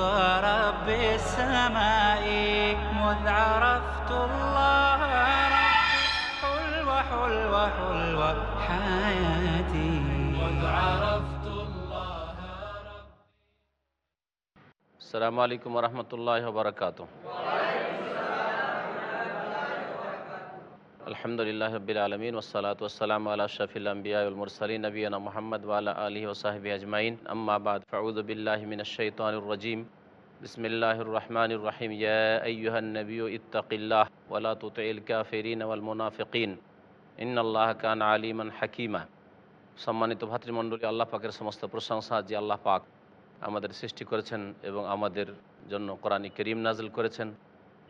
رضا رب السماء مذ عرفت الله ربي حلوة حلوة حلوة حياتي. مذ عرفت الله السلام عليكم ورحمة الله وبركاته. আলহামদুলিল্লাহ রবিল আলমিন ওসালাত ওসালাম আল্লাহ শফিল আম্বিয়ালমুরসলিন নবীনা মোহাম্মদ ওয়ালা আলী ওসাহবি আজমাইন আম্মাবাদ ফাউদবিল্লাহমিনশাইতানুররজিম বিসমিল্লাহির রহমানির রহিম ইয়া আইয়ুহান নবিয়্যু ইত্তাকিল্লাহ ওয়ালা তুতিল কাফিরিন ওয়াল মুনাফিকিন ইন্নাল্লাহ কানা আলিমান হাকিমা সম্মানিত ভাতৃমণ্ডলী আল্লাহ পাকের সমস্ত প্রশংসা যে আল্লাহ পাক আমাদের সৃষ্টি করেছেন এবং আমাদের জন্য কোরআন করিম নাজিল করেছেন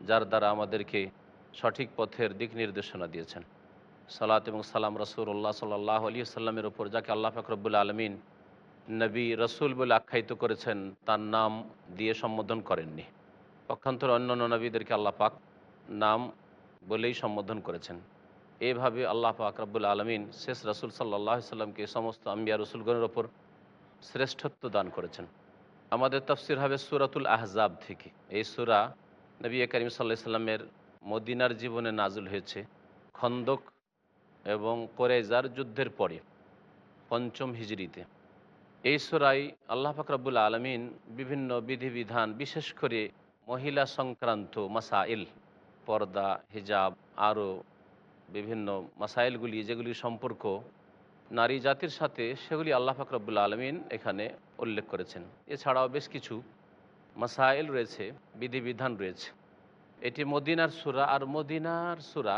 যার দ্বারা আমাদেরকে সঠিক পথের দিক নির্দেশনা দিয়েছেন। সালাত এবং সালাম রসুল্লাহ সাল্লাহ আলী সাল্লামের ওপর যাকে আল্লাহ ফাকরবুল আলমিন নবী, রসুল বলে আখ্যায়িত করেছেন, তার নাম দিয়ে সম্বোধন করেননি। পক্ষান্তর অন্য অন্য নবীদেরকে আল্লাহ পাক নাম বলেই সম্বোধন করেছেন। এভাবে আল্লাহ পাক রব্বুল আলমিন শেষ রসুল সাল্লাহ সাল্লামকে সমস্ত আম্বিয়া রসুলগণের ওপর শ্রেষ্ঠত্ব দান করেছেন। আমাদের তফসির হবে সুরাতুল আহজাব থেকে। এই সুরা নবী করিম সাল্লাহ সাল্লামের মদিনার জীবনে নাজুল হয়েছে খন্দক এবং কোরেজার যুদ্ধের পরে, পঞ্চম হিজড়িতে। এই সুরাই আল্লাহ ফাকরাবুল আলমিন বিভিন্ন বিধিবিধান, বিশেষ করে মহিলা সংক্রান্ত মাসাইল, পর্দা, হিজাব আরও বিভিন্ন মাসাইলগুলি যেগুলি সম্পর্ক নারী জাতির সাথে, সেগুলি আল্লাহ ফাকরাবুল আলমিন এখানে উল্লেখ করেছেন। এছাড়াও বেশ কিছু মাসাইল রয়েছে, বিধিবিধান রয়েছে। এটি মদিনার সুরা, আর মদিনার সুরা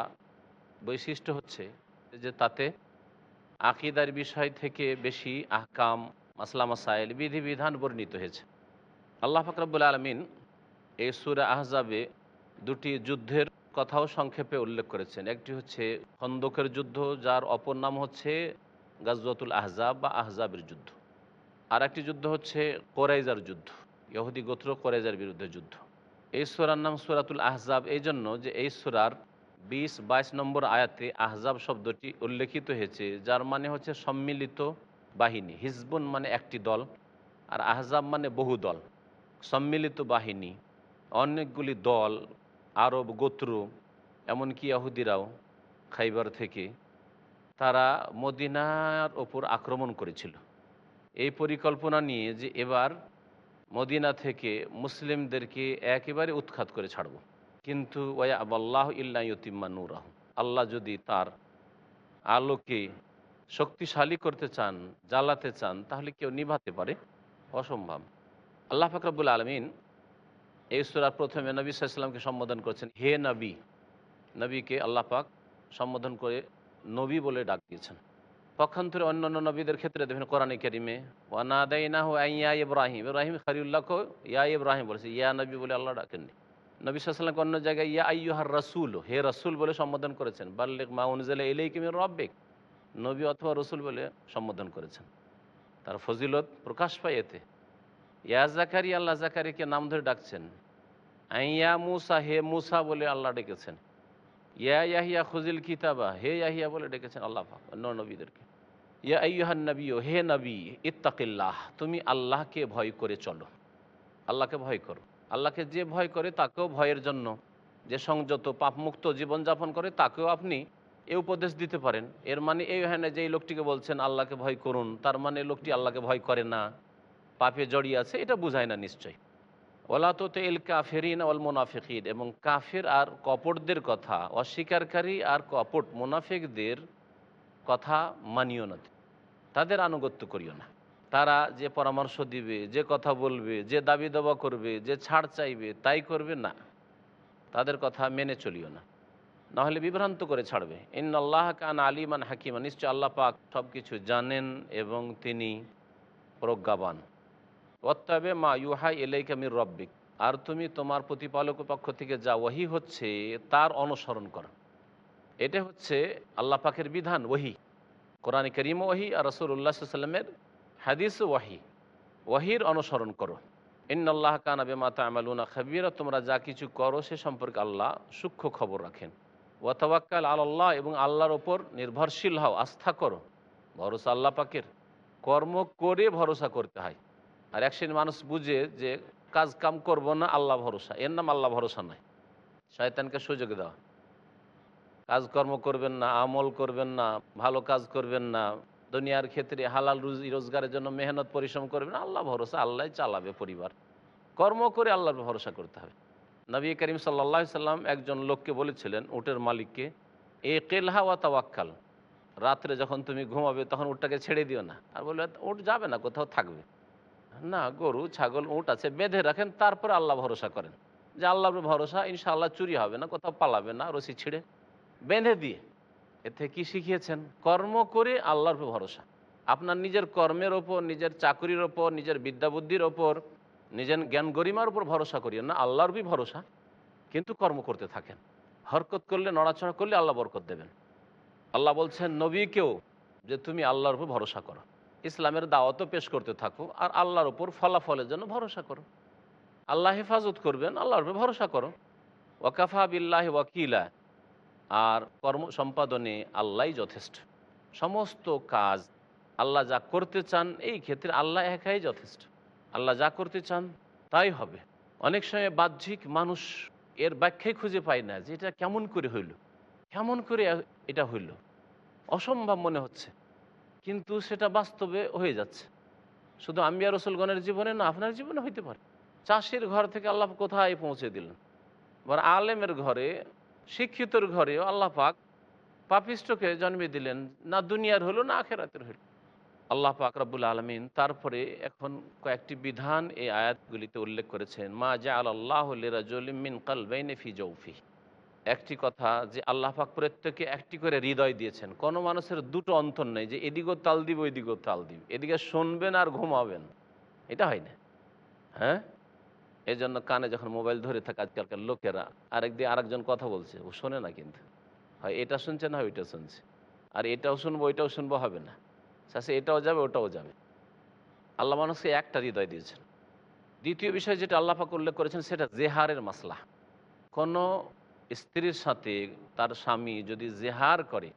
বৈশিষ্ট্য হচ্ছে যে তাতে আকিদার বিষয় থেকে বেশি আহকাম, মাসলা, মাসাইল, বিধিবিধান বর্ণিত হয়েছে। আল্লাহ ফাকরাবুল আলমিন এই সুরা আহজাবে দুটি যুদ্ধের কথাও সংক্ষেপে উল্লেখ করেছেন। একটি হচ্ছে খন্দকের যুদ্ধ, যার অপর নাম হচ্ছে গাজওয়াতুল আহজাব বা আহজাবের যুদ্ধ। আর একটি যুদ্ধ হচ্ছে কোরাইজার যুদ্ধ, ইহুদি গোত্র কোরাইজার বিরুদ্ধে যুদ্ধ। এই সুরার নাম সুরাতুল আহজাব, এই জন্য যে এই সুরার বিশ, বাইশ নম্বর আয়াতে আহজাব শব্দটি উল্লেখিত হয়েছে, যার মানে হচ্ছে সম্মিলিত বাহিনী। হিজবুন মানে একটি দল আর আহজাব মানে বহু দল। সম্মিলিত বাহিনী, অনেকগুলি দল, আরব গোত্র, এমনকি আহুদিরাও খাইবার থেকে তারা মদিনার ওপর আক্রমণ করেছিল। এই পরিকল্পনা নিয়ে যে এবার মদিনা থেকে মুসলিমদেরকে একেবারে উৎখাত করে ছাড়ব। কিন্তু ওয়া আবাল্লাহ ইল্লাইতিম্মা নূরাহ। আল্লাহ যদি তার আলোকে শক্তিশালী করতে চান, জ্বালাতে চান, তাহলে কেউ নিভাতে পারে। অসম্ভব। আল্লাহ ফাকরাবুল আলমিন এই সুরার প্রথমে নবী সাল্লামকে সম্বোধন করেছেন, হে নবী। নবীকে আল্লাহ পাক সম্বোধন করে নবী বলে ডাক দিয়েছেন। পক্ষান্তরে অন্য অন্য নবীদের ক্ষেত্রে দেখবেন কোরআনে কেরিমে ওয়ানাদাই না হো ইয়া ইব্রাহিম। ইব্রাহিম খারিউল্লাহকে ইয়া ইব্রাহিম বলেছে, ইয়া নবী বলে আল্লাহ ডাকেননি। নবী সাল্লামকে অন্য জায়গায়, ইয়া আইয়ুহার রসুল, হে রসুল বলে সম্বোধন করেছেন। বাল্লেক মা অনুজালে এলেই কিমের রব্বেক, নবী অথবা রসুল বলে সম্বোধন করেছেন। তার ফজিলত প্রকাশ পায় এতে। ইয়া জাকারি আল্লাহ জাকারিকে নাম ধরে ডাকছেন। আইয়া মুসা, হে মুসা বলে আল্লাহ ডেকেছেন। ইয়া ইয়াহিয়া খুজিল কিতাবা, হে ইয়াহিয়া বলে ডেকেছেন আল্লাহ অন্য নবীদেরকে। ইয়া আইয়ুহান নবী হে নবী, ইত্তাকিল্লাহ, তুমি আল্লাহকে ভয় করে চলো। আল্লাহকে ভয় করো। আল্লাহকে যে ভয় করে তাকেও ভয়ের জন্য। যে সংযত, পাপমুক্ত জীবনযাপন করে তাকেও আপনি এ উপদেশ দিতে পারেন। এর মানে এই হয় না যে এই লোকটিকে বলছেন, আল্লাহকে ভয় করুন। তার মানে লোকটি আল্লাহকে ভয় করে না। পাপে জড়িয়ে আছে, এটা বোঝায় না নিশ্চয়ই। ওলা তো এল কাফেরিন অল মোনাফিকিন, এবং কাফের আর কপটদের কথা, অস্বীকারী আর কপট মোনাফিকদের কথা মানিও না তাদের আনুগত্য করিও না। তারা যে পরামর্শ দিবে, যে কথা বলবে, যে দাবি দাবা করবে, যে ছাড় চাইবে, তাই করবে না। তাদের কথা মেনে চলিও না। নাহলে বিভ্রান্ত করে ছাড়বে। ইন আল্লাহ কান আলিমান হাকিমা। নিশ্চয় আল্লাহ পাক সব কিছু জানেন এবং তিনি প্রজ্ঞাবান। ওত্তাবে মা ইউহাই এলাইকা মির রব্বিক। আর তুমি তোমার প্রতিপালকের পক্ষ থেকে যা ওহি হচ্ছে, তার অনুসরণ করো। এটা হচ্ছে আল্লাহ পাকের বিধান ওহি কোরআন করিম ওহি আর রসুল্লাহ সাল্লামের হাদিস ওয়াহি। ওয়াহির অনুসরণ করো। ইন্নআল্লাহ কানাবে মাতা আমালুনা খাবিরা, তোমরা যা কিছু করো সে সম্পর্কে আল্লাহ সূক্ষ্ম খবর রাখেন। ওয়াতাবাক্কাল আল্লাহ, এবং আল্লাহর ওপর নির্ভরশীল হও, আস্থা করো। ভরসা আল্লাহ পাকের। কর্ম করে ভরসা করতে হয়। আর এক মানুষ বুঝে যে কাজ কাম করব না, আল্লাহ ভরসা। এর নাম আল্লাহ ভরসা নয়। শয়তানকে সুযোগ দেওয়া কাজকর্ম করবেন না, আমল করবেন না, ভালো কাজ করবেন না, দুনিয়ার ক্ষেত্রে হালাল রুজি, রোজগারের জন্য মেহনত, পরিশ্রম করবেন, আল্লাহ ভরসা, আল্লাহ চালাবে পরিবার। কর্ম করে আল্লাহর ভরসা করতে হবে। নবী করিম সাল্লা সাল্লাম একজন লোককে বলেছিলেন, উটের মালিককে, এ কেলহা ওয়া তাওয়াক্কাল, রাত্রে যখন তুমি ঘুমাবে তখন উটটাকে ছেড়ে দিও না। আর বলবে উট যাবে না, কোথাও থাকবে। না, গরু, ছাগল, উট আছে, বেঁধে রাখেন, তারপরে আল্লাহ ভরসা করেন। যে আল্লাহর ভরসা, ইনশাআল্লাহ চুরি হবে না, কোথাও পালাবে না, রশি ছিঁড়ে। বেঁধে দিয়ে। এতে কি শিখিয়েছেন? কর্ম করে আল্লাহর উপর ভরসা। আপনার নিজের কর্মের ওপর, নিজের চাকরির ওপর, নিজের বিদ্যাবুদ্ধির ওপর, নিজের জ্ঞান গরিমার উপর ভরসা করিয়েন না, আল্লাহর বি ভরসা। কিন্তু কর্ম করতে থাকেন। হরকত করলে, নড়াচড়া করলে আল্লাহ বরকত দেবেন। আল্লাহ বলছেন, নবীকেও যে তুমি আল্লাহর উপর ভরসা করো। ইসলামের দাওয়াতও পেশ করতে থাকো আর আল্লাহর উপর ফলাফলের জন্য ভরসা করো। আল্লাহ হেফাজত করবেন, আল্লাহর উপর ভরসা করো। ওয়াকাফা বিল্লাহ ওয়াকিলা। আর কর্ম সম্পাদনে আল্লাহই যথেষ্ট। সমস্ত কাজ আল্লাহ যা করতে চান, এই ক্ষেত্রে আল্লাহ একাই যথেষ্ট। আল্লাহ যা করতে চান, তাই হবে। অনেক সময় বাহ্যিক মানুষ এর ব্যাখ্যাই খুঁজে পায় না যে এটা কেমন করে হইল। কেমন করে এটা হইল। অসম্ভব মনে হচ্ছে। কিন্তু সেটা বাস্তবে হয়ে যাচ্ছে। শুধু আম্বিয়া রসুলগণের জীবনে না, আপনার জীবনে হইতে পারে। চাষির ঘর থেকে আল্লাহ কোথায় পৌঁছে দিলেন? বর আলেমের ঘরে শিক্ষিতর ঘরেও আল্লাহ পাক পাপিষ্টকে জন্মে দিলেন, না দুনিয়ার হলো, না আখেরাতের হলো। আল্লাহ পাক রব্বুল আলমিন তারপরে এখন কয়েকটি বিধান এই আয়াতগুলিতে উল্লেখ করেছেন, মা জা আল্লাহ লিরাজলিমিন কালবাইনে ফি জৌফি একটি কথা যে আল্লাহ পাক প্রত্যেকে একটি করে হৃদয় দিয়েছেন, কোনো মানুষের দুটো অন্তর নেই যে এদিকেও তাল দিব ওইদিকেও তাল দিব। এদিকে শুনবেন আর ঘুমাবেন। এটা হয় না। হ্যাঁ? এই জন্য কানে যখন মোবাইল ধরে থাকে আজকালকার লোকেরা, আরেক দিয়ে আরেকজন কথা বলছে। ও শোনে না কিন্তু। হয় এটা শুনছে না ওইটা শুনছে। আর এটাও শুনব, ওইটাও শুনব হবে না। শাসে এটাও যাবে, ওটাও যাবে। আল্লাহ মানুষকে একটা হৃদয় দিয়েছেন। দ্বিতীয় বিষয় যেটা আল্লাহ পাক উল্লেখ করেছেন, সেটা জেহারের মাসলা। কোনো স্ত্রীর সাথে তার স্বামী যদি জেহার করে,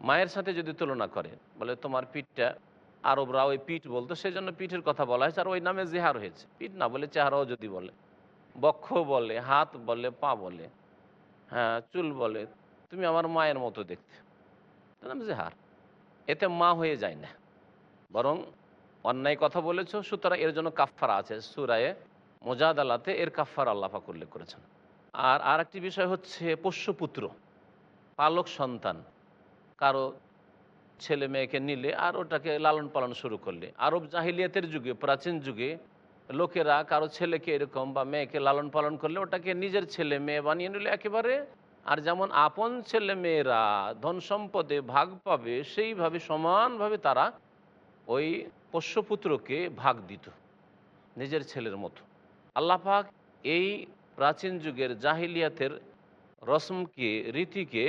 মায়ের সাথে যদি তুলনা করে, বলে তোমার পিঠটা আরবরা ওই পিঠ বলতো সেই জন্য পিঠের কথা বলা হয়েছে, আর ওই নামে জেহার হয়েছে। পিঠ না বলে চেহারাও যদি বলে বক্ষ বলে, হাত বলে, পা বলে হ্যাঁ চুল বলে, তুমি আমার মায়ের মতো দেখতে। নাম জেহার। এতে মা হয়ে যায় না। বরং অন্যায় কথা বলেছ, সুতরাং এর জন্য কাফারা আছে। সুরায়ে মোজাদ আলাতে এর কাফার আল্লাহাক উল্লেখ করেছেন। আর আর একটি বিষয় হচ্ছে পোষ্যপুত্র, পালক সন্তান। কারও ছেলে মেয়েকে নিলে আর ওটাকে লালন পালন শুরু করলে। আরব জাহিলিয়াতের যুগে, প্রাচীন যুগে লোকেরা কারও ছেলেকে এরকম বা মেয়েকে লালন পালন করলে ওটাকে নিজের ছেলে মেয়ে বানিয়ে নিলে একেবারে। আর যেমন আপন ছেলে মেয়েরা ধন সম্পদে ভাগ পাবে, সেইভাবে সমানভাবে তারা ওই পোষ্যপুত্রকে ভাগ দিত, নিজের ছেলের মতো। আল্লাপাক এই প্রাচীন যুগের জাহিলিয়াতের রসমকে, রীতিকে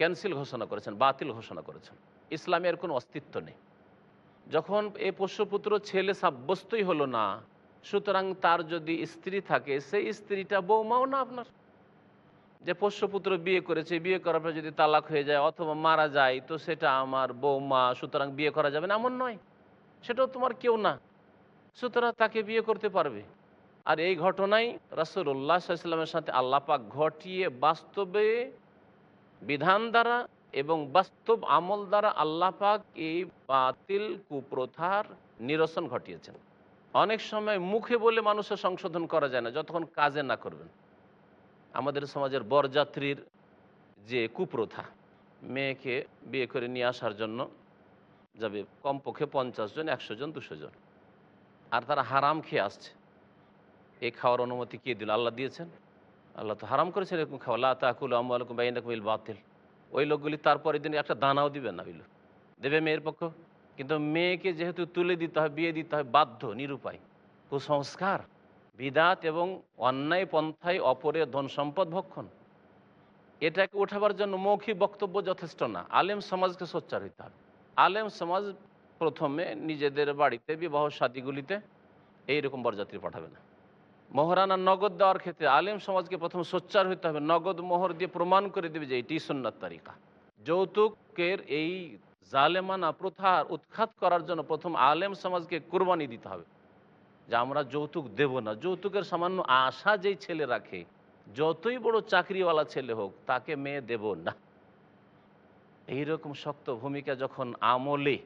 ক্যান্সেল ঘোষণা করেছেন, বাতিল ঘোষণা করেছেন। ইসলামের কোনো অস্তিত্ব নেই। যখন এই পোষ্যপুত্র ছেলে সাব্যস্তই হলো না, সুতরাং তার যদি স্ত্রী থাকে, সেই স্ত্রীটা বৌমাও না আপনার। যে পোষ্যপুত্র বিয়ে করেছে, বিয়ে করার পর যদি তালাক হয়ে যায় অথবা মারা যায়, তো সেটা আমার বৌমা, সুতরাং বিয়ে করা যাবে না, এমন নয়। সেটাও তোমার কেউ না। সুতরাং তাকে বিয়ে করতে পারবে। আর এই ঘটনায় রাসুল্লাহ সাল্লামের সাথে আল্লাপাক ঘটিয়ে বাস্তবে বিধান দ্বারা এবং বাস্তব আমল দ্বারা আল্লাহ পাক এই বাতিল কুপ্রথার নিরসন ঘটিয়েছেন। অনেক সময় মুখে বলে মানুষের সংশোধন করা যায় না, যতক্ষণ কাজে না করবেন। আমাদের সমাজের বরযাত্রীর যে কুপ্রথা, মেয়েকে বিয়ে করে নিয়ে আসার জন্য যাবে কমপক্ষে পঞ্চাশ জন, একশো জন, দুশো জন। আর তারা হারাম খেয়ে আসছে। এই খাওয়ার অনুমতি কে দিল? আল্লাহ দিয়েছেন। আল্লাহ তো হারাম করেছেন এরকম খাওয়া আল্লাহ তাকুল আমলকুম বাইনাকুমিল বাতিল। ওই লোকগুলি তারপরের দিন একটা দানাও দিবে না লোক দেবে মেয়ের পক্ষ? কিন্তু মেয়েকে যেহেতু তুলে দিতে হয়, বিয়ে দিতে হয়, বাধ্য, নিরুপায়। কুসংস্কার, বিদাত এবং অন্যায় পন্থায় অপরের ধন সম্পদ ভক্ষণ। এটাকে ওঠাবার জন্য মৌখিক বক্তব্য যথেষ্ট না। আলেম সমাজকে সোচ্চার হইতে হবে। আলেম সমাজ প্রথমে নিজেদের বাড়িতে, বিবাহ সাদীগুলিতে এইরকম বরযাত্রী পাঠাবে না। মোহরানা নগদ দেওয়ার ক্ষেত্রে আলেম সমাজকে প্রথম সোচ্চার হইতে হবে। নগদ মোহর দিয়ে প্রমাণ করে দেবে যে এটি সন্ন্যাত তারিকা। যৌতুকের এই জালেমানা প্রথার উৎখাত করার জন্য প্রথম আলেম সমাজকে কোরবানি দিতে হবে যে আমরা যৌতুক দেব না। যৌতুকের সামান্য আশা যেই ছেলে রাখে, যতই বড় চাকরিওয়ালা ছেলে হোক, তাকে মেয়ে দেব না। এইরকম শক্ত ভূমিকা যখন আমলে,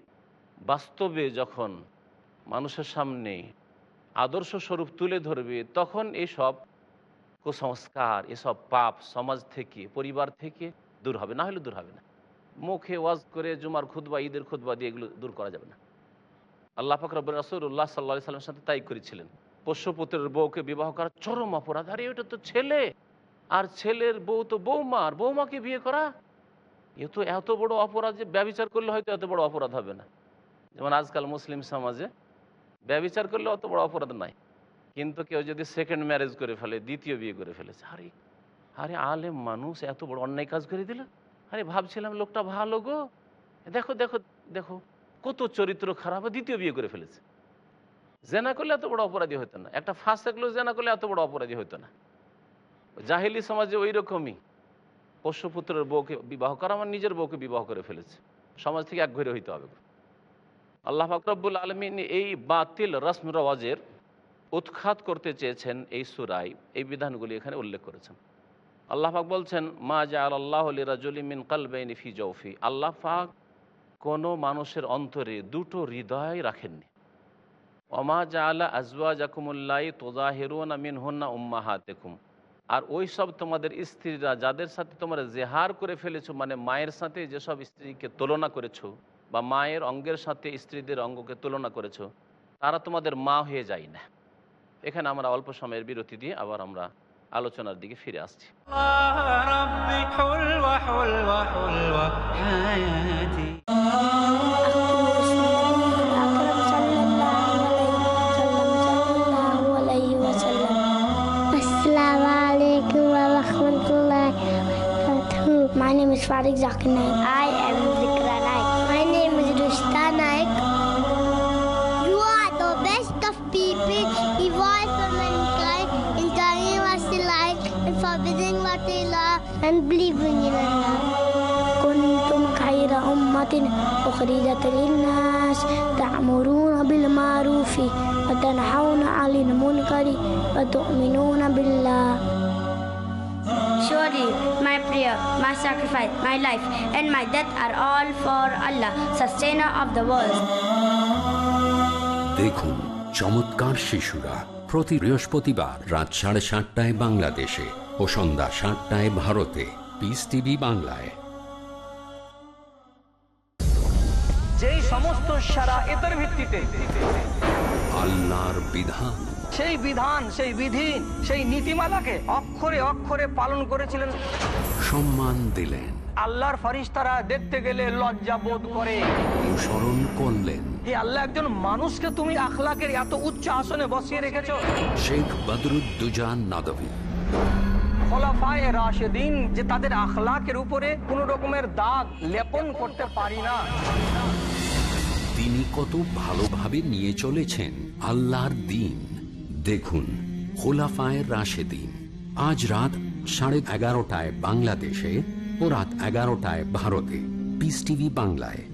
বাস্তবে যখন মানুষের সামনে আদর্শ স্বরূপ তুলে ধরবে, তখন এসব কুসংস্কার, এসব পাপ সমাজ থেকে, পরিবার থেকে দূর হবে। না হলে দূর হবে না। মুখে ওয়াজ করে জুমার খুদবা ঈদের খুদবা দিয়ে এগুলো দূর করা যাবে না। আল্লাহ ফাকর রসুল্লাহ সাল্লা সাল্লামের সাথে তাই করেছিলেন। পোষ্যপুত্রের বউকে বিবাহ করা চরম অপরাধ। আরে ওটা তো ছেলে। আর ছেলের বউ তো বৌমা। আর বৌমাকে বিয়ে করা? এ তো এত বড় অপরাধ যে ব্যবচার করলে হয়তো এত বড় অপরাধ হবে না। যেমন আজকাল মুসলিম সমাজে ব্যবচার করলে অত বড় অপরাধ নাই। কিন্তু কেউ যদি সেকেন্ড ম্যারেজ করে ফেলে, দ্বিতীয় বিয়ে করে ফেলেছে, আরে আরে আলেম মানুষ এত বড় অন্যায় কাজ করে দিল। আরে ভাবছিলাম লোকটা ভালো গো। দেখো দেখো দেখো, কত চরিত্র খারাপ, দ্বিতীয় বিয়ে করে ফেলেছে। জেনা করলে এত বড় অপরাধী হতো না। একটা ফাঁস থাকলেও জেনা করলে এত বড় অপরাধী হতো না। জাহিলি সমাজে ওই রকমই পোষ্যপুত্রের বউকে বিবাহ করা, আমার নিজের বউকে বিবাহ করে ফেলেছে। সমাজ থেকে এক ঘরে হইতে হবে। আল্লাহ ফাকরাবুল আলমিন এই বাতিল রসম রওয়াজের উৎখাত করতে চেয়েছেন এই সুরাই এই বিধানগুলি এখানে উল্লেখ করেছেন। আল্লাহ পাক বলছেন, মা জা আল্লাহ রাজুলি মিন কালবেন জৌফি আল্লাহ পাক কোনো মানুষের অন্তরে দুটো হৃদয় রাখেননি। অমা জা আল্লাহ আজওয়া জাকুমুল্লাই তোজাহেরুনা মিন হন্না উম্মা হাতেকুম আর ওই সব তোমাদের স্ত্রীরা যাদের সাথে তোমরা জেহার করে ফেলেছো মানে মায়ের সাথে যেসব স্ত্রীকে তুলনা করেছ বা মায়ের অঙ্গের সাথে স্ত্রীদের অঙ্গকে তুলনা করেছ, তারা তোমাদের মা হয়ে যায় না। এখানে আমরা অল্প সময়ের বিরতি দিয়ে আবার আমরা আলোচনার দিকে ফিরে আসছি। My name is Fadik Zakir I am and believing in Allah. كنتم خير أمة أخرجت للناس تأمرون بالمعروف وتنحون عن المنكر وتؤمنون بالله Surely my prayer, my sacrifice, my life, and my death are all for Allah, sustainer of the world. দেখুন চমৎকার শিশুরা প্রতি বৃহস্পতিবার রাত সাড়ে সাতটায় বাংলাদেশে ও সন্ধ্যা সাতটায় ভারতে। পিস টিভি বাংলায়। যেই সমস্ত সারা এতের ভিত্তিতে আল্লাহর বিধান। সেই বিধান সেই বিধি সেই নীতিমালাকে অক্ষরে অক্ষরে পালন করেছিলেন। সম্মান দিলেন। আল্লাহর ফারিস্তারা দেখতে গেলে লজ্জা বোধ করে। অনুসরণ করলেন। যে আল্লাহ একজন মানুষকে তুমি আখলাকের এত উচ্চ আসনে বসিয়ে রেখেছো। শেখ বদরুদ্দুজান নদভী খোলাফায়ে যে তাদের আখলাকের উপরে কোন রকমের দাগ লেপন করতে পারি না। তিনি কত ভালোভাবে নিয়ে চলেছেন আল্লাহর দিন। দেখুন খোলাফায়ের রাশেদিন। আজ রাত সাড়ে এগারোটায় বাংলাদেশে ও রাত এগারোটায় ভারতে। পিস টিভি বাংলায়।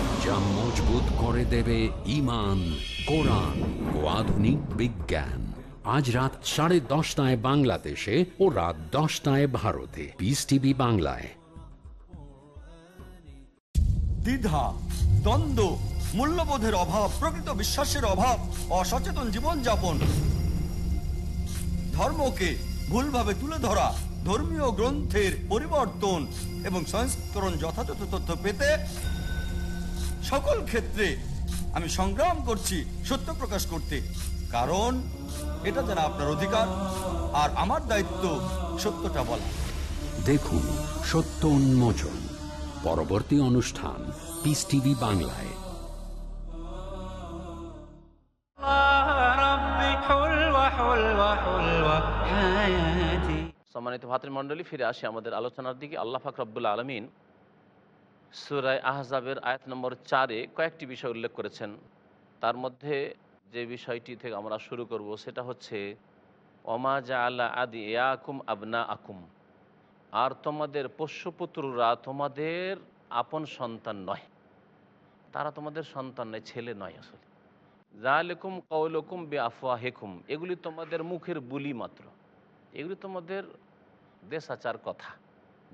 যা মজবুত করে দেবে ইমান, কোরআন ও আধুনিক বিজ্ঞান। আজ রাত সাড়ে দশটায় বাংলাদেশে ও রাত দশটায় ভারতে। পিস টিভি বাংলায়। দ্বিধা, দ্বন্দ্ব, মূল্যবোধের অভাব, প্রকৃত বিশ্বাসের অভাব, অসচেতন জীবনযাপন। ধর্মকে ভুলভাবে তুলে ধরা, ধর্মীয় গ্রন্থের পরিবর্তন এবং সংস্করণ যথাযথ তথ্য পেতে সকল ক্ষেত্রে আমি সংগ্রাম করছি সত্য প্রকাশ করতে। কারণ এটা যেন আপনার অধিকার আর আমার দায়িত্ব সত্যটা বলা। দেখুন সত্য উন্মোচন পরবর্তী অনুষ্ঠান পিস টিভি বাংলায়। সম্মানিত ভাতৃমন্ডলী ফিরে আসি আমাদের আলোচনার দিকে। আল্লাহ ফাকরাবুল্লা আলমিন সুরায় আহজাবের আয়াত নম্বর চারে কয়েকটি বিষয় উল্লেখ করেছেন। তার মধ্যে যে বিষয়টি থেকে আমরা শুরু করব সেটা হচ্ছে অমা জা আল্লাহ আদি ইয়াকুম আবনা আকুম আর তোমাদের পোষ্যপুত্ররা তোমাদের আপন সন্তান নয়, তারা তোমাদের সন্তান নয়, ছেলে নয় আসলে। জালেকুম কৌলকুম বে আফওয়া হেকুম এগুলি তোমাদের মুখের বুলি মাত্র। এগুলি তোমাদের দেশাচার কথা।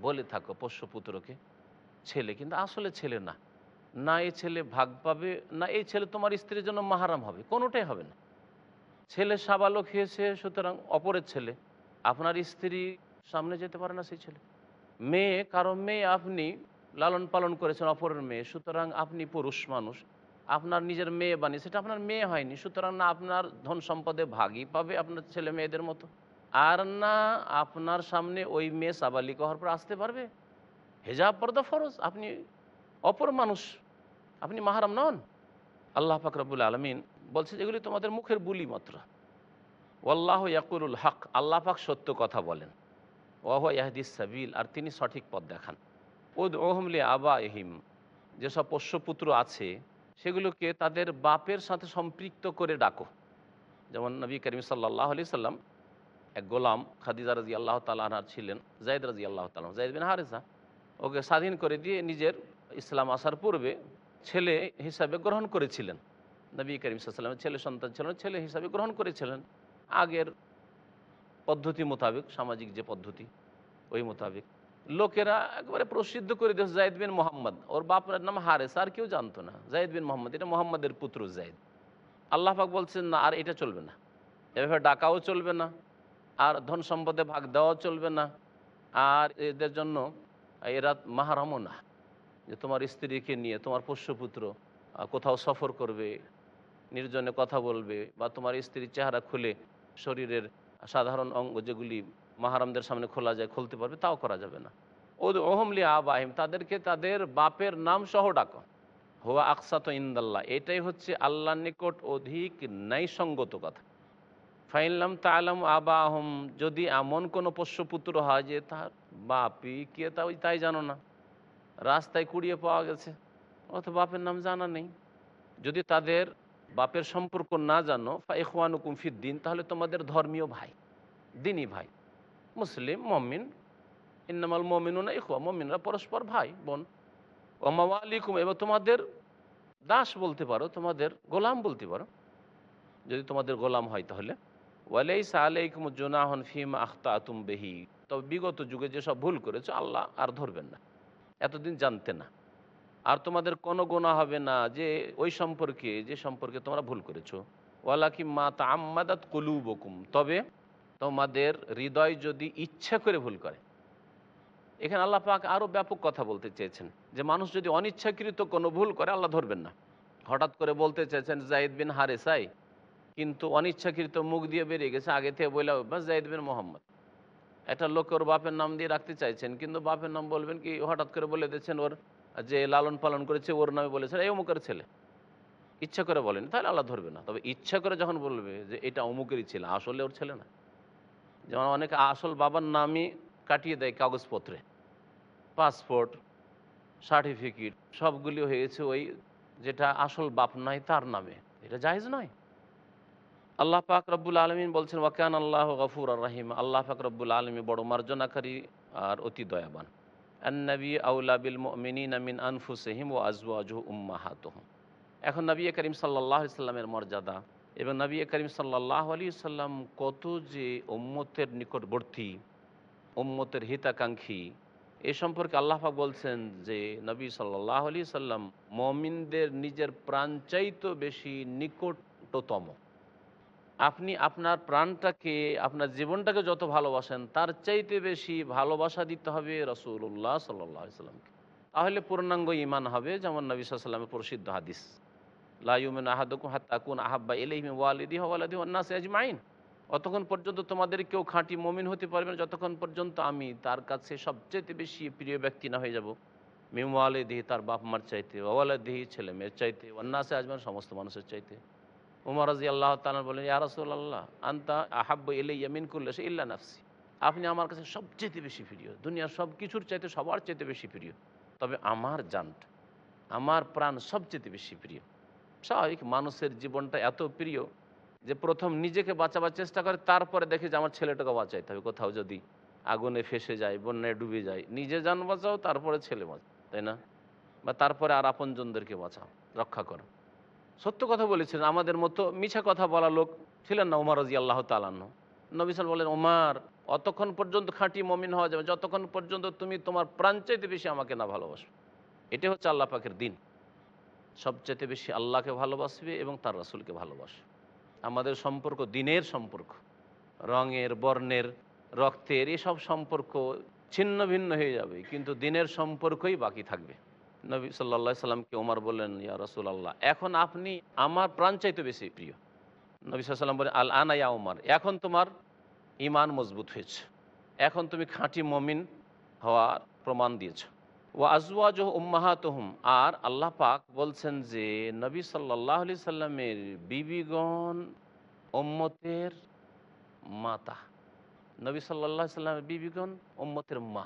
বলে থাকো পোষ্যপুত্রকে। ছেলে, কিন্তু আসলে ছেলে না। না এই ছেলে ভাগ পাবে, না এই ছেলে তোমার স্ত্রীর জন্য মাহারাম হবে, কোনোটাই হবে না। ছেলে সাবালক হয়েছে, সুতরাং অপরের ছেলে, আপনার স্ত্রী সামনে যেতে পারে না সেই ছেলে। মেয়ে, কারও মেয়ে আপনি লালন পালন করেছেন অপরের মেয়ে, সুতরাং আপনি পুরুষ মানুষ, আপনার নিজের মেয়ে বানিয়ে, সেটা আপনার মেয়ে হয়নি, সুতরাং না আপনার ধন সম্পদে ভাগই পাবে আপনার ছেলে মেয়েদের মতো। আর না, আপনার সামনে ওই মেয়ে সাবালিকা হওয়ার পর আসতে পারবে? হেজাব পর্দা ফরজ। আপনি অপর মানুষ, আপনি মাহারাম নন। আল্লাহ ফাকরাবুল আলমিন বলছে যেগুলি তোমাদের মুখের বুলি মাত্র। ওল্লাহ ইয়াকুরুল হক, আল্লাহ পাক সত্য কথা বলেন। ওয়াহ ইয়াহদিস সাবিল, আর তিনি সঠিক পথ দেখান। উদ ওহমলে আবা এহিম যেসব পোষ্যপুত্র আছে, সেগুলোকে তাদের বাপের সাথে সম্পৃক্ত করে ডাকো। যেমন নবী করিম সাল্লাহ আলি সাল্লাম, এক গোলাম খাদিজা রাজি আল্লাহ তালাহার ছিলেন জায়দ রাজি আল্লাহ তালাম জায়দ বিন হারেসা। ওকে স্বাধীন করে দিয়ে নিজের ইসলাম আসার পূর্বে ছেলে হিসাবে গ্রহণ করেছিলেন। নবী করিম সাল্লামের ছেলে সন্তান ছিলেন ছেলে হিসাবে গ্রহণ করেছিলেন। আগের পদ্ধতি মোতাবেক, সামাজিক যে পদ্ধতি, ওই মোতাবেক। লোকেরা একবারে প্রসিদ্ধ করে দিয়েছে জায়দ বিন মোহাম্মদ। ওর বাপের নাম হারেস, আর কেউ জানতো না। জায়দ বিন মোহাম্মদ, এটা মোহাম্মদের পুত্র জায়দ। আল্লাহ পাক বলছেন, না, আর এটা চলবে না। এভাবে ডাকাও চলবে না। আর ধন সম্পদে ভাগ দেওয়াও চলবে না। আর এদের জন্য এরা মাহারামও না যে তোমার স্ত্রীকে নিয়ে তোমার পোষ্যপুত্র কোথাও সফর করবে, নির্জনে কথা বলবে, বা তোমার স্ত্রীর চেহারা খুলে শরীরের সাধারণ অঙ্গ যেগুলি মাহারামদের সামনে খোলা যায়, খুলতে পারবে, তাও করা যাবে না। ও ওহমলি আবাহিম তাদেরকে তাদের বাপের নাম সহ ডাকো। হুয়া আকসাত ইন্দাল্লাহ, এটাই হচ্ছে আল্লাহর নিকট অধিক ন্যায়সঙ্গত কথা। ফাইনলাম তালাম আবা আহম যদি এমন কোনো পোষ্যপুত্র হয় যে তার বাপই কে তা ওই তাই জানো না। রাস্তায় কুড়িয়ে পাওয়া গেছে। অত বাপের নাম জানা নেই। যদি তাদের বাপের সম্পর্ক না জানো ফাইখানুকুম দিন, তাহলে তোমাদের ধর্মীয় ভাই দিনই ভাই, মুসলিম, মমিন, ইন্নামাল মমিনুনা ইখওয়া, মমিনরা পরস্পর ভাই, বোন। ওমাওয়ালিকুম এবার তোমাদের দাস বলতে পারো, তোমাদের গোলাম বলতে পারো। যদি তোমাদের গোলাম হয় তাহলে। ওয়ালাইস আলাইকুম জোনাহন ফিম আখতা আতুম বেহি। তবে বিগত যুগে যেসব ভুল করেছ, আল্লাহ আর ধরবেন না। এতদিন জানতে না। আর তোমাদের কোনো গোনা হবে না যে ওই সম্পর্কে, যে সম্পর্কে তোমরা ভুল করেছ। ওয়ালাকি মা তা আম্মাদাত কলু কলুবকুম। তবে তোমাদের হৃদয় যদি ইচ্ছা করে ভুল করে, এখানে আল্লাহ পাক আরও ব্যাপক কথা বলতে চেয়েছেন যে মানুষ যদি অনিচ্ছাকৃত কোনো ভুল করে, আল্লাহ ধরবেন না। হঠাৎ করে বলতে চেয়েছেন, জাইদ বিন হারেসাই। কিন্তু অনিচ্ছাকৃত মুখ দিয়ে বেরিয়ে গেছে, আগে থেকে বলে বাস জাইদ বিন মোহাম্মদ। একটা লোক ওর বাপের নাম দিয়ে রাখতে চাইছেন, কিন্তু বাপের নাম বলবেন কি, হঠাৎ করে বলে দিচ্ছেন ওর যে লালন পালন করেছে, ওর নামে বলেছেন, এই অমুকের ছেলে। ইচ্ছা করে বলেন, তাহলে আল্লাহ ধরবে না। তবে ইচ্ছা করে যখন বলবে যে এটা অমুকেরই ছেলে, আসলে ওর ছেলে না। যেমন অনেকে আসল বাবার নামই কাটিয়ে দেয় কাগজপত্রে। পাসপোর্ট, সার্টিফিকেট, সবগুলি হয়েছে ওই যেটা আসল বাপ নয়, তার নামে। এটা জাহেজ নয়। আল্লাহ পাক রব্বুল আলমিন বলছেন ওয়াকান আল্লাহ গফুর আর রাহিম। আল্লাহ পাক রব্বুল আলমী বড় মার্জনাকারী আর অতি দয়াবান। আন্নবী আউলা বিল মিনিন আমিন আনফুসহিম ও আজওয়াজু উম্মাহাতহম। এখন নবী করিম সাল্লাহ ইসলামের মর্যাদা এবং নবী করিম সাল্লাহ আলী সাল্লাম কত যে উম্মতের নিকটবর্তী, উম্মতের হিতাকাঙ্ক্ষী, এ সম্পর্কে আল্লাহাক বলছেন যে নবী সাল্লাহ আলী সাল্লাম মমিনদের নিজের প্রাণ চাইতো বেশি নিকটতম। আপনি আপনার প্রাণটাকে, আপনার জীবনটাকে যত ভালোবাসেন, তার চাইতে বেশি ভালোবাসা দিতে হবে রসুল্লাহ সাল্লাহ সাল্লামকে। তাহলে পূর্ণাঙ্গ ইমান হবে যেমন নবী সাল্লামের প্রসিদ্ধ হাদিস। লাইমেন আহাদুকুম হাত্তাকুন আহাব্বা এলিহিম ওয়ালিদি ওয়ালাদি ওয়ান্নাস আজমাইন। অতক্ষণ পর্যন্ত তোমাদের কেউ খাঁটি মমিন হতে পারবে না, যতক্ষণ পর্যন্ত আমি তার কাছে সবচেয়ে বেশি প্রিয় ব্যক্তি না হয়ে যাব। মিম ওয়ালিদিহি তার বাপ মার চাইতে ওয়ালাদিহি ছেলে মেয়ের চাইতে ওয়ান্নাসে আজমান সমস্ত মানুষের চাইতে। উমর রাজি আল্লাহ তালা বলেন, ইয়া রাসুল আল্লাহ আন্তা আহাব্ব এলে ইয়ামিন সে ইল্লা নাফসি। আপনি আমার কাছে সবচেয়ে বেশি প্রিয়, দুনিয়ার সব কিছুর চাইতে সবার চাইতে বেশি প্রিয়। তবে আমার জানটা, আমার প্রাণ সবচেয়ে বেশি প্রিয়। স্বাভাবিক মানুষের জীবনটা এত প্রিয় যে প্রথম নিজেকে বাঁচাবার চেষ্টা করে, তারপরে দেখে যে আমার ছেলেটাকে বাঁচাইতে হবে। কোথাও যদি আগুনে ফেসে যায়, বন্যায় ডুবে যায়, নিজে যান বাঁচাও, তারপরে ছেলে বাঁচাও, তাই না? বা তারপরে আর আপনজনদেরকে বাঁচাও, রক্ষা করো। সত্য কথা বলেছিলেন আমাদের মতো মিছা কথা বলা লোক ছিলেন না উমার রাজি আল্লাহ তালান্ন নবিসাল বলেন ওমার অতক্ষণ পর্যন্ত খাঁটি মমিন হওয়া যাবে যতক্ষণ পর্যন্ত তুমি তোমার প্রাণ চাইতে বেশি আমাকে না ভালোবাসো এটা হচ্ছে আল্লাহ পাকের দিন। সবচাইতে বেশি আল্লাহকে ভালোবাসবে এবং তার রাসুলকে ভালোবাসবে। আমাদের সম্পর্ক দিনের সম্পর্ক, রঙের, বর্ণের, রক্তের, এসব সম্পর্ক ছিন্ন ভিন্ন হয়ে যাবে, কিন্তু দিনের সম্পর্কই বাকি থাকবে। নবী সাল্লা সাল্লামকে ওমার বললেন, ইয়া রসুল আল্লাহ এখন আপনি আমার প্রাণ চাইতে বেশি প্রিয়। নবী সাল্লাম বলেন, আল আনা ইয়া ওমার এখন তোমার ইমান মজবুত হয়েছে। এখন তুমি খাঁটি মমিন হওয়ার প্রমাণ দিয়েছ। ও আজওয়াজ উম্মাহাতহম, আর আল্লাহ পাক বলছেন যে, নবী সাল্লাহ আলি সাল্লামের বিবিগণ ওম্মতের মাতা। নবী সাল্লাহ সাল্লামের বিবিগণ ওম্মতের মা।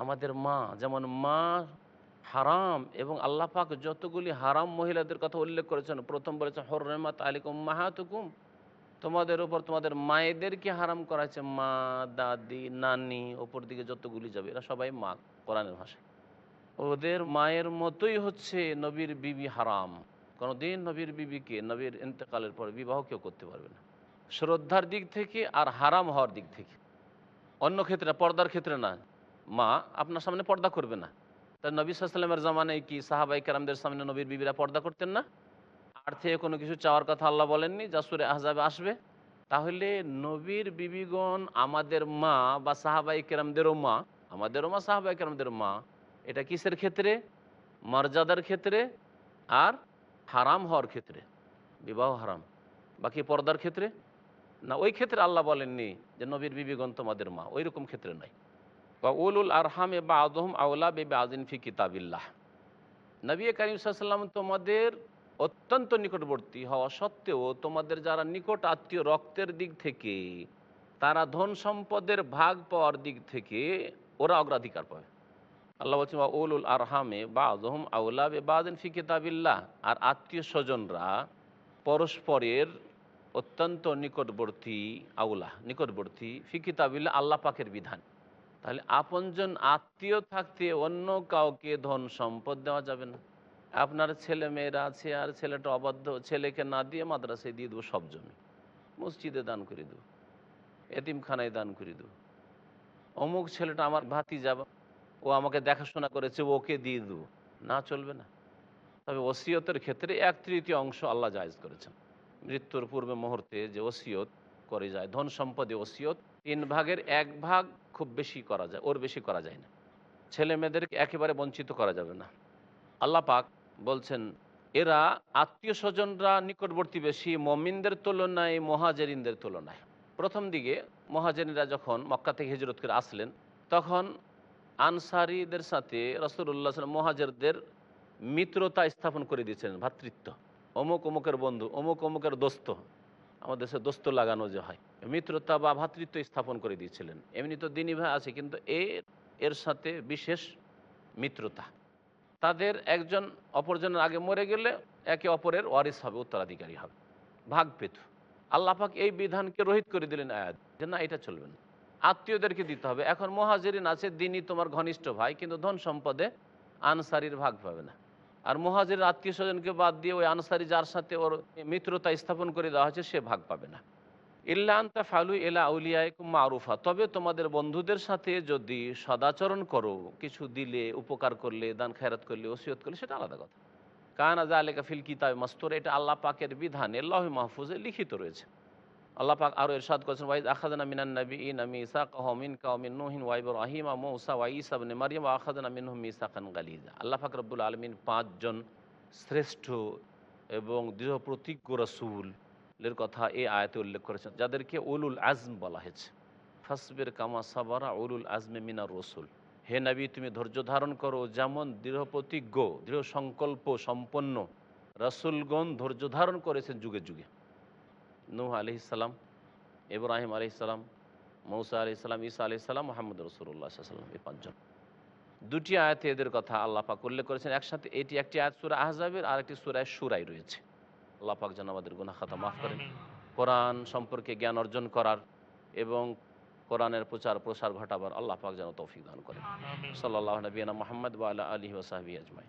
আমাদের মা, যেমন মা হারাম এবং আল্লাহ পাক যতগুলি হারাম মহিলাদের কথা উল্লেখ করেছেন, প্রথম বলেছেন হররেমাত আলিকুম মাহাতুকুম তোমাদের উপর তোমাদের মায়েদেরকে হারাম করা হয়েছে মা, দাদি, নানি, ওপর দিকে যতগুলি যাবে, এরা সবাই মা, কোরআনের ভাষায়। ওদের মায়ের মতোই হচ্ছে নবীর বিবি হারাম। কোনোদিন নবীর বিবিকে, নবীর ইন্তেকালের পর বিবাহ কেউ করতে পারবে না। শ্রদ্ধার দিক থেকে আর হারাম হওয়ার দিক থেকে। অন্য ক্ষেত্রে, পর্দার ক্ষেত্রে না। মা, আপনার সামনে পর্দা করবে না। তা নবী সাল্লামের জামানায় কি সাহাবাই কারামদের সামনে নবীর বিবিরা পর্দা করতেন না? আর থেকে কোনো কিছু চাওয়ার কথা আল্লাহ বলেননি যা সুরে আহজাবে আসবে? তাহলে নবীর বিবিগণ আমাদের মা বা সাহাবাই কেরামদেরও মা, আমাদেরও মা সাহাবাই কেরামদের মা, এটা কিসের ক্ষেত্রে? মর্যাদার ক্ষেত্রে আর হারাম হওয়ার ক্ষেত্রে। বিবাহ হারাম। বাকি পর্দার ক্ষেত্রে? না, ওই ক্ষেত্রে আল্লাহ বলেননি যে নবীর বিবিগণ তোমাদের মা ওই রকম ক্ষেত্রে নাই। বা উলুল আরহামে বা আদহম আউলা বেবে আদিন ফি কিতাবিল্লাহ নবী করিম সাল্লাম তোমাদের অত্যন্ত নিকটবর্তী হওয়া সত্ত্বেও তোমাদের যারা নিকট আত্মীয় রক্তের দিক থেকে, তারা ধন সম্পদের ভাগ পাওয়ার দিক থেকে ওরা অগ্রাধিকার পাবে। আল্লাহ বলছেন বা উলুল আরহামে বা আদহম আউলা বে বাদিন ফি কিতাবিল্লাহ। আর আত্মীয় স্বজনরা পরস্পরের অত্যন্ত নিকটবর্তী আউলা, নিকটবর্তী ফি কিতাবিল্লাহ, আল্লাহ পাকের বিধান। তাহলে আপনজন আত্মীয় থাকতে অন্য কাউকে ধন সম্পদ দেওয়া যাবে না। আপনার ছেলে মেয়েরা আছে আর ছেলেটা অবাধ্য, ছেলেকে না দিয়ে মাদ্রাসায় দিয়ে দেবো সব জমি। মসজিদে দান করে দেবো, এতিমখানায় দান করে দেবো। অমুক ছেলেটা আমার ভাতি যাব ও আমাকে দেখাশোনা করেছে, ওকে দিয়ে দেবো। না চলবে না। তবে ওসিয়তের ক্ষেত্রে এক তৃতীয় অংশ আল্লাহ জায়জ করেছেন। মৃত্যুর পূর্বে মুহূর্তে যে ওসিয়ত করে যায়, ধন সম্পদে ওসিয়ত, তিন ভাগের এক ভাগ খুব বেশি করা যায়, ওর বেশি করা যায় না। ছেলে মেয়েদেরকে একেবারে বঞ্চিত করা যাবে না। আল্লাহ পাক বলছেন, এরা আত্মীয় স্বজনরা নিকটবর্তী বেশি, মমিনদের তুলনায় মহাজেরিনদের তুলনায়। প্রথম দিকে মহাজেরিনরা যখন মক্কা থেকে হিজরত করে আসলেন, তখন আনসারিদের সাথে রসুল্লাহ মহাজেরদের মিত্রতা স্থাপন করে দিয়েছিলেন ভ্রাতৃত্ব অমুক অমুকের বন্ধু, অমুক অমুকের দোস্ত। আমাদের দেশে দোস্ত লাগানো যে হয়, মিত্রতা বা ভ্রাতৃত্ব স্থাপন করে দিয়েছিলেন। এমনি তো দিনী ভাই আছে, কিন্তু এর এর সাথে বিশেষ মিত্রতা। তাদের একজন অপরজনের আগে মরে গেলে একে অপরের ওয়ারিস হবে, উত্তরাধিকারী হবে। ভাগ পেত। আল্লাপাক এই বিধানকে রহিত করে দিলেন আয়াত, যে না, এটা চলবে না। আত্মীয়দেরকে দিতে হবে। এখন মহাজেরিন আছে, দিনই তোমার ঘনিষ্ঠ ভাই, কিন্তু ধন সম্পদে আনসারির ভাগ পাবে না। আর মহাজের আত্মীয় স্বজনকে বাদ দিয়ে ওই আনসারি যার সাথে ওর মিত্রতা স্থাপন করে দেওয়া হয়েছে, সে ভাগ পাবে না। ইল্লান্তা ফালু এলা আউলিয়ায় মারুফা, তবে তোমাদের বন্ধুদের সাথে যদি সদাচরণ করো, কিছু দিলে, উপকার করলে, দান খায়রাত করলে, ওসিয়ত করলে, সেটা আলাদা কথা। কান আজা আলেকা ফিল কিতাব মাস্তর, এটা আল্লাহ পাকের বিধানে আল্লাহ মাহফুজে লিখিত রয়েছে। আল্লাহ পাক আরও এরশাদ করেছেন, ওয়াইদ আখাদানা মিনান নবী ইন আমি ইসা কহমিন কাউমিন নুহিন ওয়াইব রাহিম মৌসা ওয়াই সাবনে মারিয়াম আখাদানা মিনহুম ইসাকান গালিজা। আল্লাহ পাক রব্বুল আলমিন পাঁচজন শ্রেষ্ঠ এবং দৃঢ় প্রতিজ্ঞ রসুলের কথা এই আয়াতে উল্লেখ করেছেন, যাদেরকে উলুল আজম বলা হয়েছে। ফাসবের কামা সাবারা উলুল আজমে মিনার রসুল। হে নবী, তুমি ধৈর্য ধারণ করো, যেমন দৃঢ় প্রতিজ্ঞ দৃঢ় সংকল্প সম্পন্ন রসুলগণ ধৈর্য ধারণ করেছেন যুগে যুগে। নূহ আলি ইসালাম ইব্রাহিম আলি ইসালাম মৌসা আলি ইসলাম ঈসা আলি ইসলাম মোহাম্মদ রসুল্লাহ সাল্লাম এই পাঁচজন। দুটি আয়াতে এদের কথা আল্লাহ পাক উল্লেখ করেছেন। একসাথে এটি একটি আয়াত সুরা আহজাবের আর একটি সুরায় সুরাই রয়েছে। আল্লাহ পাক যেন আমাদের গুনা খাতা মাফ করেন। কোরআন সম্পর্কে জ্ঞান অর্জন করার এবং কোরআনের প্রচার প্রসার ঘটাবার আল্লাহ পাক যেন তৌফিক দান করেন। সাল্লাহ নবীনা মোহাম্মদ ওয়ালা আলী ওসাহাবি আজমাই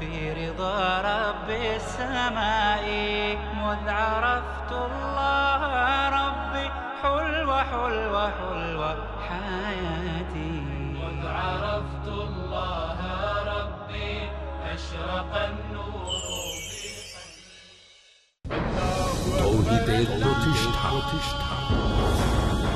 في رضا رب السماء مذ عرفت الله ربي حلوة حلوة حلوة حياتي مذ عرفت الله ربي أشرق النور তৌহিদের প্রতিষ্ঠা প্রতিষ্ঠা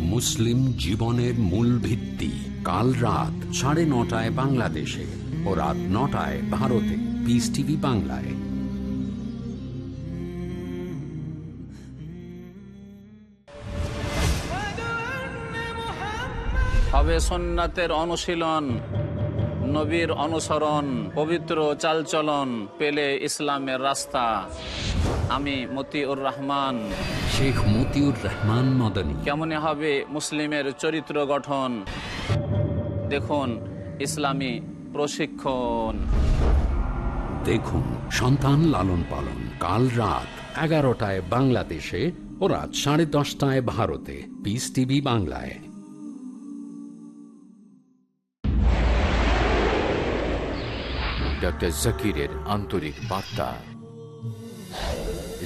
মুসলিম জীবনের মূল ভিত্তি। কাল রাত সাড়ে নটায় বাংলাদেশে ও রাত নটায় ভারতে। পিস টিভি বাংলায়। হবে সোননাথের অনুশীলন, নবীর অনুসরণ, পবিত্র চালচলন পেলে ইসলামের রাস্তা। আমি মতিউর রহমান। শেখ মতিউর রহমান মদনী। কেমনে হবে মুসলিমের চরিত্র গঠন? দেখুন ইসলামী প্রশিক্ষণ। দেখুন সন্তান লালন পালন কাল রাত এগারোটায় বাংলাদেশে ও রাত সাড়ে দশটায় ভারতে। পিস টিভি বাংলায়। ডক্টর জাকিরের আন্তরিক বার্তা।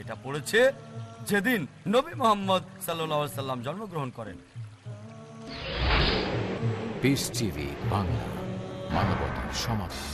এটা পড়েছে যেদিন নবী মোহাম্মদ সাল্লা সাল্লাম জন্মগ্রহণ করেন। বাংলা মানবতার সমাধান।